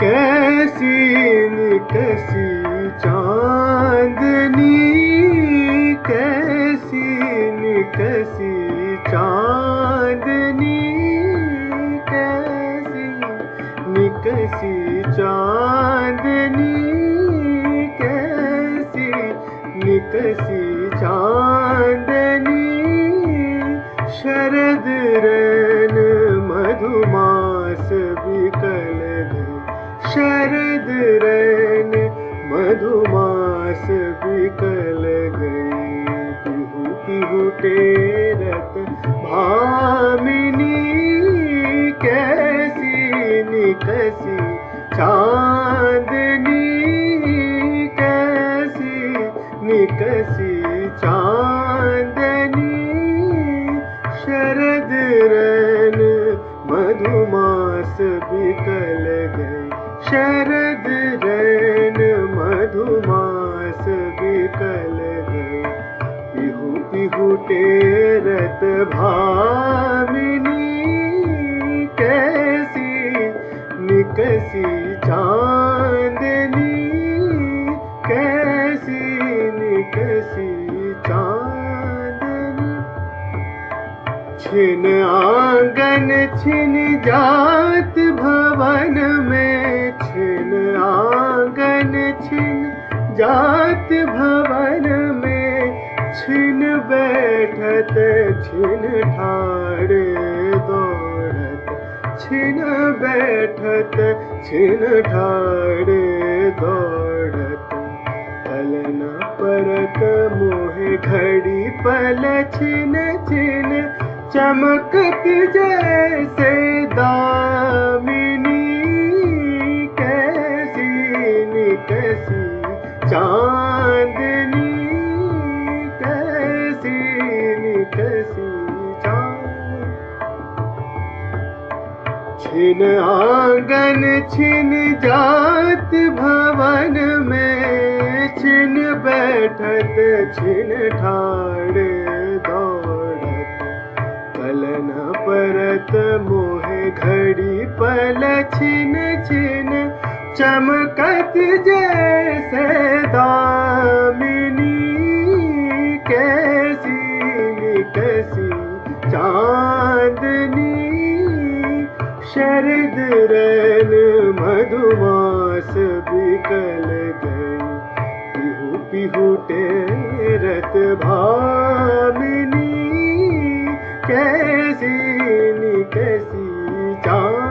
कैसी निकसी चांदनी कैसी निकसी चांदनी कैसी निकसी चांदनी कैसी निकसी चांदनी शरद रन शरद रन मधुमास विकल गई। पिहु टेरत भामिनी कैसी निकसी चांदनी कैसी निकसी चांदनी शरद रन मधुमास गए शरद रन मधुमास गए पिहु पिहु टेरत भामिनी कैसी, निकसी चांदनी कैसी, निकसी चांदनी। छिन आँगन, छिन जात भवन में छिन आंगन छिन जात भवन में छिन बैठत छिन ठाड़ दौड़त छिन बैठत छिन ठाड़ दौड़त। पलन परत मोहे घड़ी पल छिन छिन चमकत जैसे दामिनी चांदनी कैसी निकसी चाँद छिन आँगन, छिन जात भवन में, छिन बैठत, छिन ठाड़ दौड़त। कलन परत, मोहे घड़ी पल, छिन छिन चमकत जैसे दामिनी कैसी जसी चांदनी। शरद मधुमस वल पिहु भामिनी। कैसी की चांद